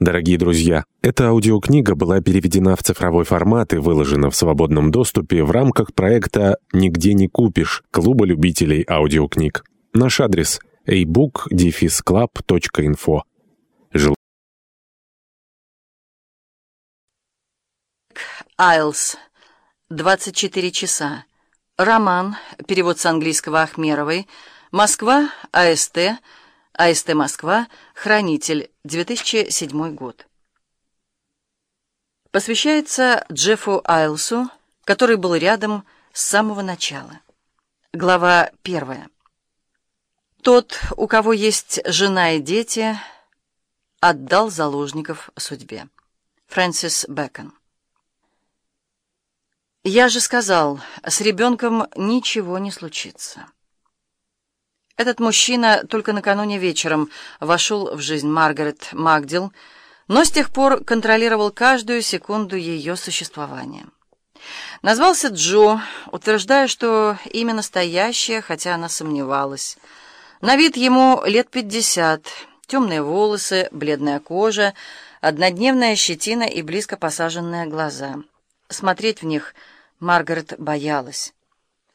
Дорогие друзья, эта аудиокнига была переведена в цифровой формат и выложена в свободном доступе в рамках проекта «Нигде не купишь» Клуба любителей аудиокниг. Наш адрес – ebook-club.info. Айлс. 24 часа. Роман. Перевод с английского Ахмеровой. Москва. АСТ. АСТ Москва. Хранитель. 2007 год. Посвящается Джеффу Айлсу, который был рядом с самого начала. Глава первая. Тот, у кого есть жена и дети, отдал заложников судьбе. Фрэнсис Бэкон. Я же сказал, с ребенком ничего не случится. Этот мужчина только накануне вечером вошел в жизнь Маргарет Магдил, но с тех пор контролировал каждую секунду ее существования. Назвался Джо, утверждая, что имя настоящее, хотя она сомневалась. На вид ему лет пятьдесят, темные волосы, бледная кожа, однодневная щетина и близко посаженные глаза. Смотреть в них Маргарет боялась.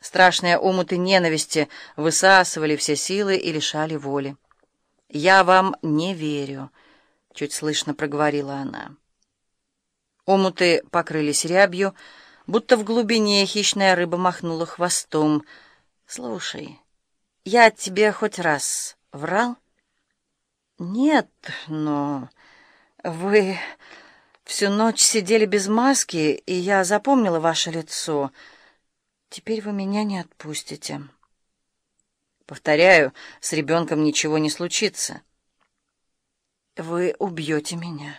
Страшные омуты ненависти высасывали все силы и лишали воли. «Я вам не верю», — чуть слышно проговорила она. Омуты покрылись рябью, будто в глубине хищная рыба махнула хвостом. «Слушай, я тебе хоть раз врал?» «Нет, но вы всю ночь сидели без маски, и я запомнила ваше лицо». Теперь вы меня не отпустите. Повторяю, с ребенком ничего не случится. Вы убьете меня,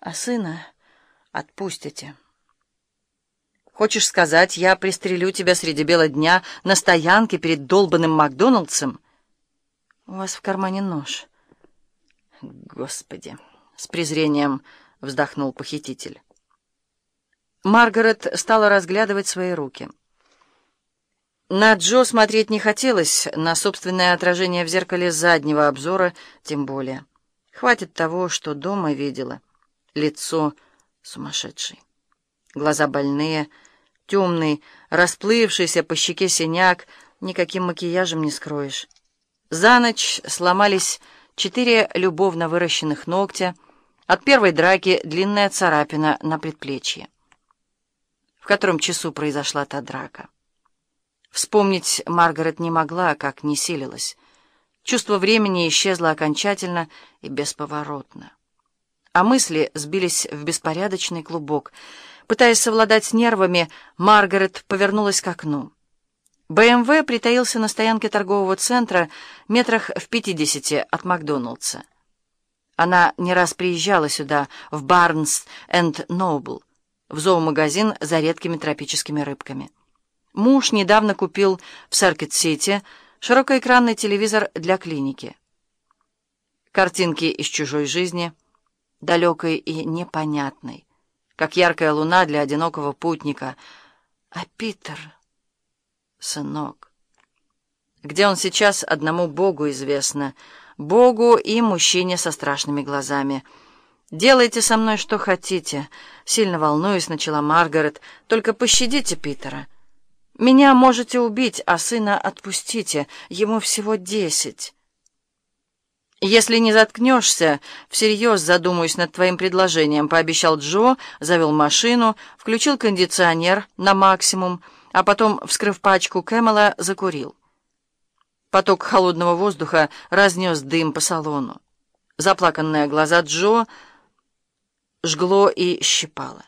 а сына отпустите. Хочешь сказать, я пристрелю тебя среди бела дня на стоянке перед долбанным Макдоналдсом? У вас в кармане нож. Господи, с презрением вздохнул похититель. Маргарет стала разглядывать свои руки. На Джо смотреть не хотелось, на собственное отражение в зеркале заднего обзора тем более. Хватит того, что дома видела. Лицо сумасшедший. Глаза больные, темный, расплывшийся по щеке синяк, никаким макияжем не скроешь. За ночь сломались четыре любовно выращенных ногтя, от первой драки длинная царапина на предплечье. В котором часу произошла та драка? Вспомнить Маргарет не могла, как не силилась. Чувство времени исчезло окончательно и бесповоротно. А мысли сбились в беспорядочный клубок. Пытаясь совладать с нервами, Маргарет повернулась к окну. БМВ притаился на стоянке торгового центра метрах в пятидесяти от Макдоналдса. Она не раз приезжала сюда, в Барнс энд Нобл, в зоомагазин за редкими тропическими рыбками. Муж недавно купил в Серкет-Сити широкоэкранный телевизор для клиники. Картинки из чужой жизни, далекой и непонятной, как яркая луна для одинокого путника. А Питер, сынок, где он сейчас, одному Богу известно, Богу и мужчине со страшными глазами. «Делайте со мной что хотите», — сильно волнуясь, начала Маргарет, «только пощадите Питера». Меня можете убить, а сына отпустите. Ему всего десять. «Если не заткнешься, всерьез задумаюсь над твоим предложением», — пообещал Джо, завел машину, включил кондиционер на максимум, а потом, вскрыв пачку Кэмела, закурил. Поток холодного воздуха разнес дым по салону. Заплаканные глаза Джо жгло и щипало.